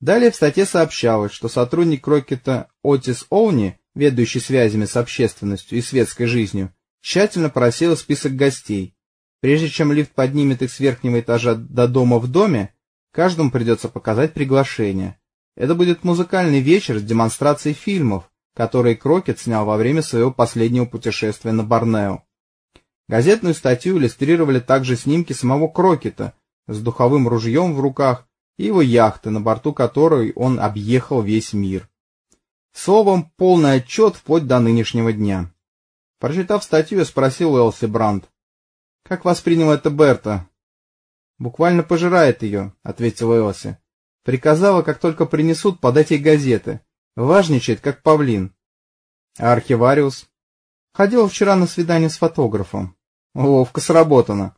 Далее в статье сообщалось, что сотрудник Крокета Отис Оуни, ведущий связями с общественностью и светской жизнью, тщательно просил список гостей. Прежде чем лифт поднимет их с верхнего этажа до дома в доме, каждому придется показать приглашение. Это будет музыкальный вечер с демонстрацией фильмов, которые Крокет снял во время своего последнего путешествия на Борнео. Газетную статью иллюстрировали также снимки самого Крокета с духовым ружьем в руках и его яхты, на борту которой он объехал весь мир. Словом, полный отчет вплоть до нынешнего дня. Прочитав статью, я спросил Элси Брандт, «Как воспринял это Берта?» «Буквально пожирает ее», — ответила Элси. «Приказала, как только принесут, подать ей газеты. Важничает, как павлин». «А архивариус?» «Ходила вчера на свидание с фотографом». «Ловко сработано».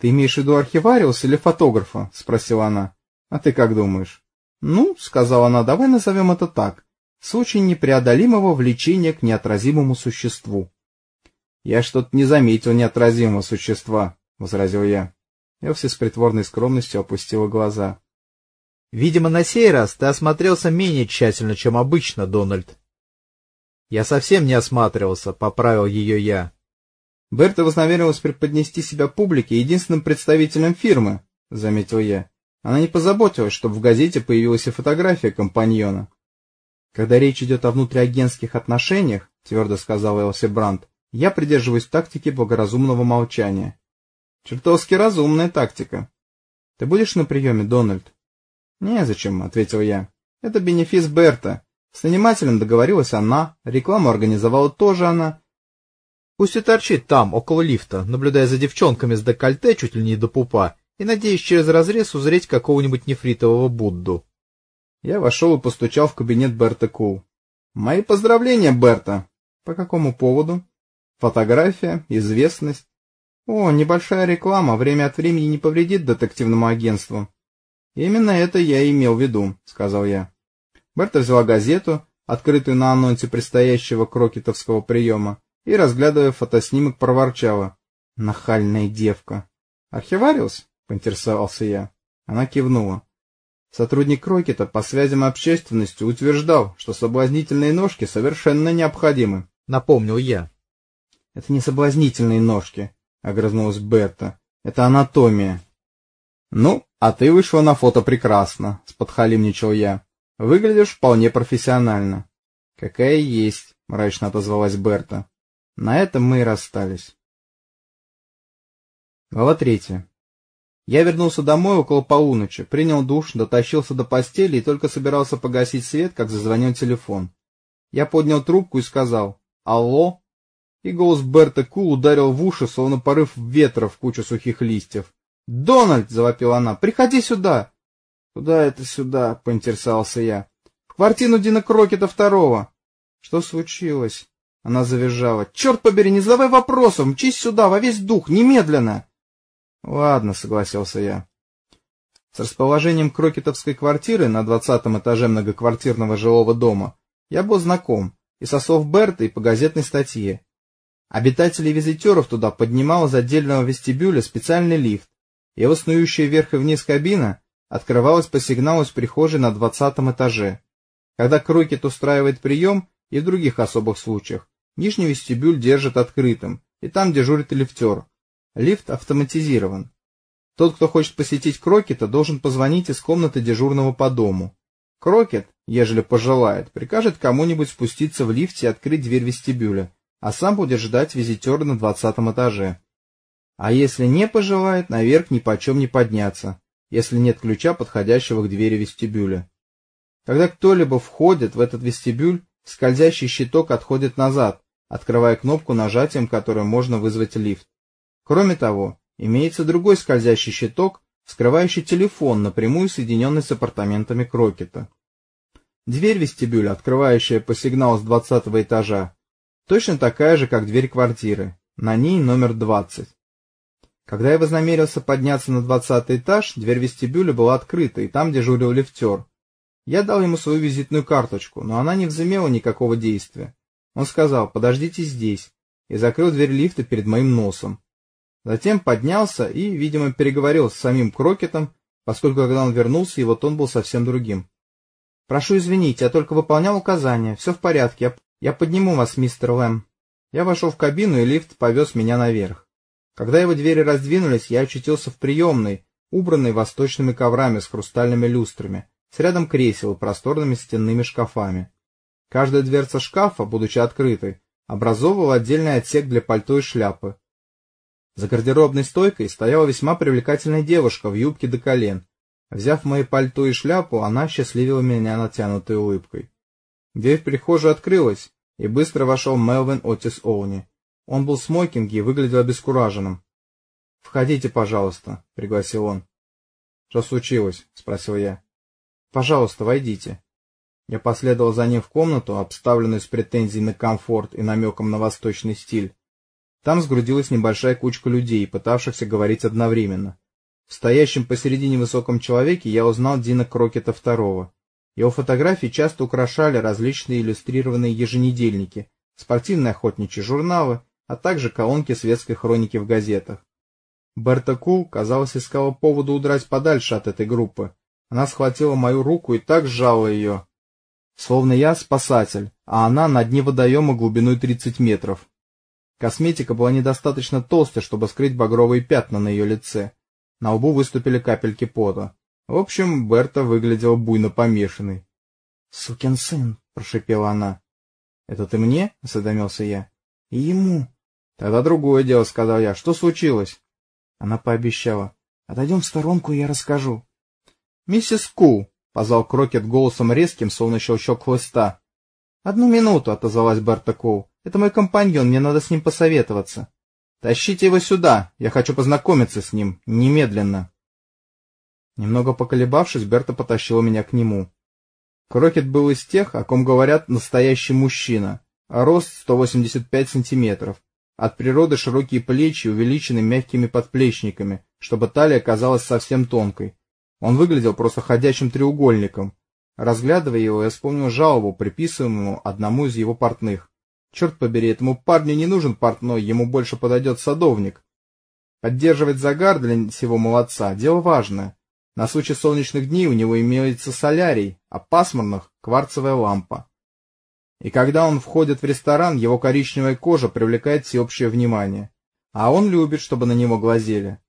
«Ты имеешь в виду архивариус или фотографа?» — спросила она. «А ты как думаешь?» «Ну, — сказала она, — давай назовем это так. Случай непреодолимого влечения к неотразимому существу». «Я что-то не заметил неотразимого существа», — возразил я. Элси с притворной скромностью опустила глаза. «Видимо, на сей раз ты осмотрелся менее тщательно, чем обычно, Дональд». «Я совсем не осматривался», — поправил ее я. «Берта вознамерилась преподнести себя публике единственным представителем фирмы», — заметил я. Она не позаботилась, чтобы в газете появилась и фотография компаньона. «Когда речь идет о внутриагентских отношениях», — твердо сказал Элси Брандт, — «я придерживаюсь тактики благоразумного молчания». «Чертовски разумная тактика». «Ты будешь на приеме, Дональд?» «Незачем», — ответил я. «Это бенефис Берта. С нанимателем договорилась она, рекламу организовала тоже она». «Пусть и торчит там, около лифта, наблюдая за девчонками с декольте чуть ли не до пупа, и надеюсь через разрез узреть какого-нибудь нефритового Будду. Я вошел и постучал в кабинет Берта Кул. «Мои поздравления, Берта!» «По какому поводу?» «Фотография, известность». «О, небольшая реклама, время от времени не повредит детективному агентству». «Именно это я и имел в виду», — сказал я. Берта взяла газету, открытую на анонсе предстоящего крокетовского приема, и, разглядывая фотоснимок, проворчала. «Нахальная девка». «Архивариус?» — поинтересовался я. Она кивнула. Сотрудник Крокета по связям общественности утверждал, что соблазнительные ножки совершенно необходимы. Напомнил я. — Это не соблазнительные ножки, — огрызнулась Берта. — Это анатомия. — Ну, а ты вышла на фото прекрасно, — сподхалимничал я. — Выглядишь вполне профессионально. — Какая есть, — мрачно отозвалась Берта. На этом мы и расстались. Глава третья. Я вернулся домой около полуночи, принял душ, дотащился до постели и только собирался погасить свет, как зазвонил телефон. Я поднял трубку и сказал «Алло?» И голос Берта Кул ударил в уши, словно порыв ветра в кучу сухих листьев. «Дональд!» — завопила она. «Приходи сюда!» «Куда это сюда?» — поинтересовался я. «В квартиру Дина Крокета второго». «Что случилось?» Она завизжала. «Черт побери, не задавай вопросов! Мчись сюда, во весь дух, немедленно!» Ладно, согласился я. С расположением крокетовской квартиры на двадцатом этаже многоквартирного жилого дома я был знаком и со слов Берта, и по газетной статье. Обитателей и визитеров туда поднимал из отдельного вестибюля специальный лифт, его снующая вверх и вниз кабина открывалась по сигналу из прихожей на двадцатом этаже. Когда Крокет устраивает прием и в других особых случаях, нижний вестибюль держат открытым, и там дежурит лифтер, Лифт автоматизирован. Тот, кто хочет посетить Крокета, должен позвонить из комнаты дежурного по дому. Крокет, ежели пожелает, прикажет кому-нибудь спуститься в лифте и открыть дверь вестибюля, а сам будет ждать визитера на двадцатом этаже. А если не пожелает, наверх ни почем не подняться, если нет ключа, подходящего к двери вестибюля. Когда кто-либо входит в этот вестибюль, скользящий щиток отходит назад, открывая кнопку нажатием, которой можно вызвать лифт. Кроме того, имеется другой скользящий щиток, скрывающий телефон, напрямую соединенный с апартаментами Крокета. Дверь вестибюля, открывающая по сигналу с двадцатого этажа, точно такая же, как дверь квартиры, на ней номер двадцать. Когда я вознамерился подняться на двадцатый этаж, дверь вестибюля была открыта, и там дежурил лифтер. Я дал ему свою визитную карточку, но она не возымела никакого действия. Он сказал «подождите здесь» и закрыл дверь лифта перед моим носом. Затем поднялся и, видимо, переговорил с самим Крокетом, поскольку когда он вернулся, его тон был совсем другим. Прошу извинить, я только выполнял указания. Все в порядке, я, я подниму вас, мистер Лэм. Я вошел в кабину, и лифт повез меня наверх. Когда его двери раздвинулись, я очутился в приемной, убранной восточными коврами с хрустальными люстрами, с рядом кресел и просторными стенными шкафами. Каждая дверца шкафа, будучи открытой, образовывала отдельный отсек для пальто и шляпы. За гардеробной стойкой стояла весьма привлекательная девушка в юбке до колен. Взяв мои пальто и шляпу, она счастливила меня натянутой улыбкой. Дверь в прихожую открылась, и быстро вошел Мелвин Отис Оуни. Он был в смокинге и выглядел обескураженным. — Входите, пожалуйста, — пригласил он. — Что случилось? — спросил я. — Пожалуйста, войдите. Я последовал за ним в комнату, обставленную с претензией на комфорт и намеком на восточный стиль. Там сгрудилась небольшая кучка людей, пытавшихся говорить одновременно. В стоящем посередине высоком человеке я узнал Дина Крокета II. Его фотографии часто украшали различные иллюстрированные еженедельники, спортивные охотничьи журналы, а также колонки светской хроники в газетах. Берта Кул, казалось, искала повода удрать подальше от этой группы. Она схватила мою руку и так сжала ее, словно я спасатель, а она на дне водоема глубиной 30 метров. Косметика была недостаточно толстой, чтобы скрыть багровые пятна на ее лице. На лбу выступили капельки пота. В общем, Берта выглядела буйно помешанной. — Сукин сын, — прошепела она. — Это ты мне? — осведомился я. — И ему. — Тогда другое дело, — сказал я. — Что случилось? Она пообещала. — Отойдем в сторонку, и я расскажу. — Миссис Ку, — позвал Крокет голосом резким, словно щелчок хлыста. — Одну минуту, — отозвалась Берта Ку. Это мой компаньон, мне надо с ним посоветоваться. Тащите его сюда, я хочу познакомиться с ним, немедленно. Немного поколебавшись, Берта потащила меня к нему. Крокет был из тех, о ком говорят настоящий мужчина, рост 185 сантиметров. От природы широкие плечи увеличены мягкими подплечниками, чтобы талия казалась совсем тонкой. Он выглядел просто ходячим треугольником. Разглядывая его, я вспомнил жалобу, приписываемую одному из его портных. Черт побери, этому парню не нужен портной, ему больше подойдет садовник. Поддерживать загар для всего молодца — дело важное. На случай солнечных дней у него имеется солярий, а пасмурных — кварцевая лампа. И когда он входит в ресторан, его коричневая кожа привлекает всеобщее внимание. А он любит, чтобы на него глазели.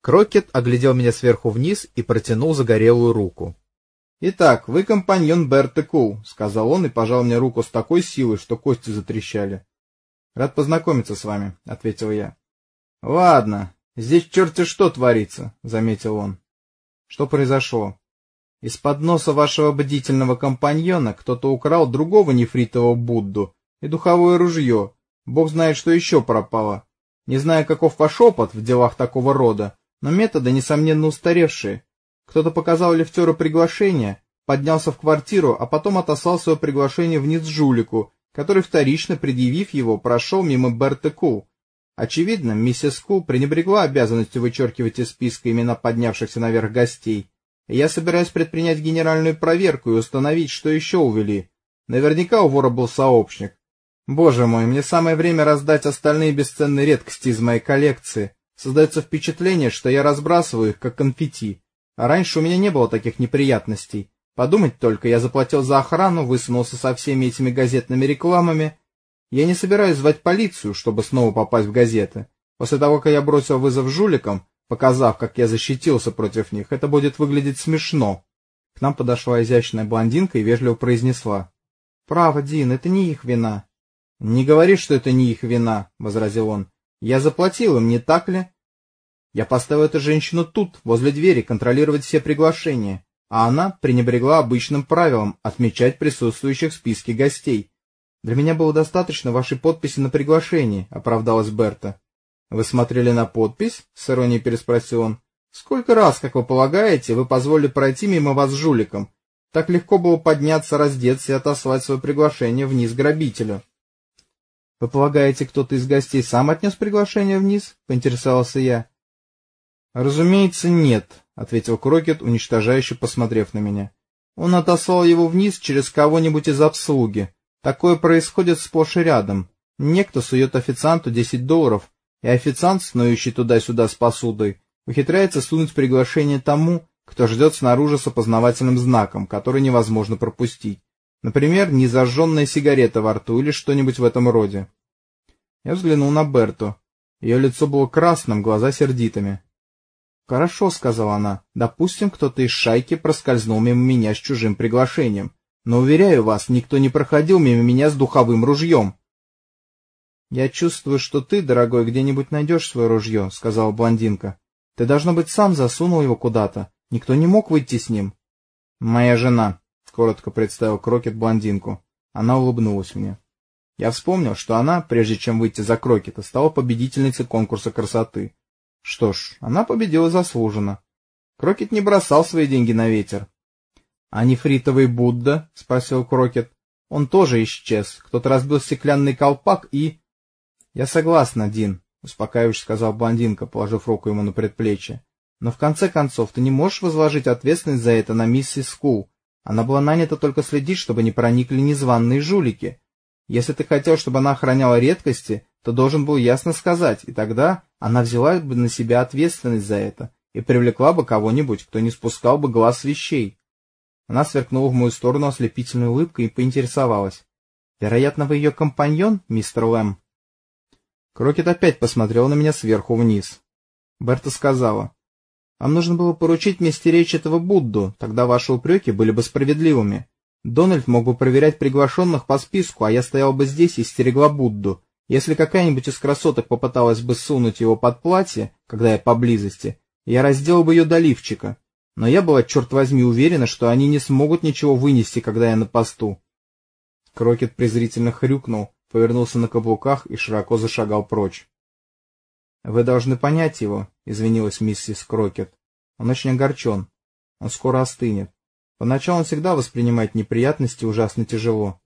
Крокет оглядел меня сверху вниз и протянул загорелую руку. «Итак, вы компаньон Берты Кул», — сказал он и пожал мне руку с такой силой, что кости затрещали. «Рад познакомиться с вами», — ответил я. «Ладно, здесь черти что творится», — заметил он. «Что произошло?» «Из-под носа вашего бдительного компаньона кто-то украл другого нефритового Будду и духовое ружье. Бог знает, что еще пропало. Не знаю, каков ваш опыт в делах такого рода, но методы, несомненно, устаревшие. Кто-то показал лифтеру приглашение, поднялся в квартиру, а потом отослал свое приглашение вниз жулику, который, вторично предъявив его, прошел мимо Берты Ку. Очевидно, миссис Ку пренебрегла обязанностью вычеркивать из списка имена поднявшихся наверх гостей. Я собираюсь предпринять генеральную проверку и установить, что еще увели. Наверняка у вора был сообщник. Боже мой, мне самое время раздать остальные бесценные редкости из моей коллекции. Создается впечатление, что я разбрасываю их, как конфетти. Раньше у меня не было таких неприятностей. Подумать только, я заплатил за охрану, высунулся со всеми этими газетными рекламами. Я не собираюсь звать полицию, чтобы снова попасть в газеты. После того, как я бросил вызов жуликам, показав, как я защитился против них, это будет выглядеть смешно. К нам подошла изящная блондинка и вежливо произнесла. — Право, Дин, это не их вина. — Не говори, что это не их вина, — возразил он. — Я заплатил им, не так ли? Я поставил эту женщину тут, возле двери, контролировать все приглашения, а она пренебрегла обычным правилом отмечать присутствующих в списке гостей. Для меня было достаточно вашей подписи на приглашении, оправдалась Берта. Вы смотрели на подпись? с иронией переспросил он. Сколько раз, как вы полагаете, вы позволили пройти мимо вас жуликом? Так легко было подняться, раздеться и отослать свое приглашение вниз грабителю. — Вы полагаете, кто-то из гостей сам отнес приглашение вниз? — поинтересовался я. «Разумеется, нет», — ответил Крокет, уничтожающе посмотрев на меня. «Он отослал его вниз через кого-нибудь из обслуги. Такое происходит сплошь и рядом. Некто сует официанту десять долларов, и официант, снующий туда-сюда с посудой, ухитряется сунуть приглашение тому, кто ждет снаружи с опознавательным знаком, который невозможно пропустить. Например, незажженная сигарета во рту или что-нибудь в этом роде. Я взглянул на Берту. Ее лицо было красным, глаза сердитыми. «Хорошо», — сказала она, — «допустим, кто-то из шайки проскользнул мимо меня с чужим приглашением. Но, уверяю вас, никто не проходил мимо меня с духовым ружьем». «Я чувствую, что ты, дорогой, где-нибудь найдешь свое ружье», — сказала блондинка. «Ты, должно быть, сам засунул его куда-то. Никто не мог выйти с ним». «Моя жена», — коротко представил Крокет блондинку. Она улыбнулась мне. Я вспомнил, что она, прежде чем выйти за Крокета, стала победительницей конкурса красоты. Что ж, она победила заслуженно. Крокет не бросал свои деньги на ветер. — А нефритовый Будда? — спросил Крокет. — Он тоже исчез. Кто-то разбил стеклянный колпак и... — Я согласна, Дин, — успокаивающе сказала блондинка, положив руку ему на предплечье. — Но в конце концов ты не можешь возложить ответственность за это на миссис Скул. Она была нанята только следить, чтобы не проникли незваные жулики. Если ты хотел, чтобы она охраняла редкости, то должен был ясно сказать, и тогда она взяла бы на себя ответственность за это и привлекла бы кого-нибудь, кто не спускал бы глаз с вещей. Она сверкнула в мою сторону ослепительной улыбкой и поинтересовалась. — Вероятно, вы ее компаньон, мистер Лэм? Крокет опять посмотрел на меня сверху вниз. Берта сказала. — Вам нужно было поручить мне стеречь этого Будду, тогда ваши упреки были бы справедливыми. Дональд мог бы проверять приглашенных по списку, а я стоял бы здесь и стерегла Будду. Если какая-нибудь из красоток попыталась бы сунуть его под платье, когда я поблизости, я раздел бы ее до лифчика. Но я была, черт возьми, уверена, что они не смогут ничего вынести, когда я на посту. Крокет презрительно хрюкнул, повернулся на каблуках и широко зашагал прочь. — Вы должны понять его, — извинилась миссис Крокет. — Он очень огорчен. Он скоро остынет. Поначалу он всегда воспринимает неприятности ужасно тяжело.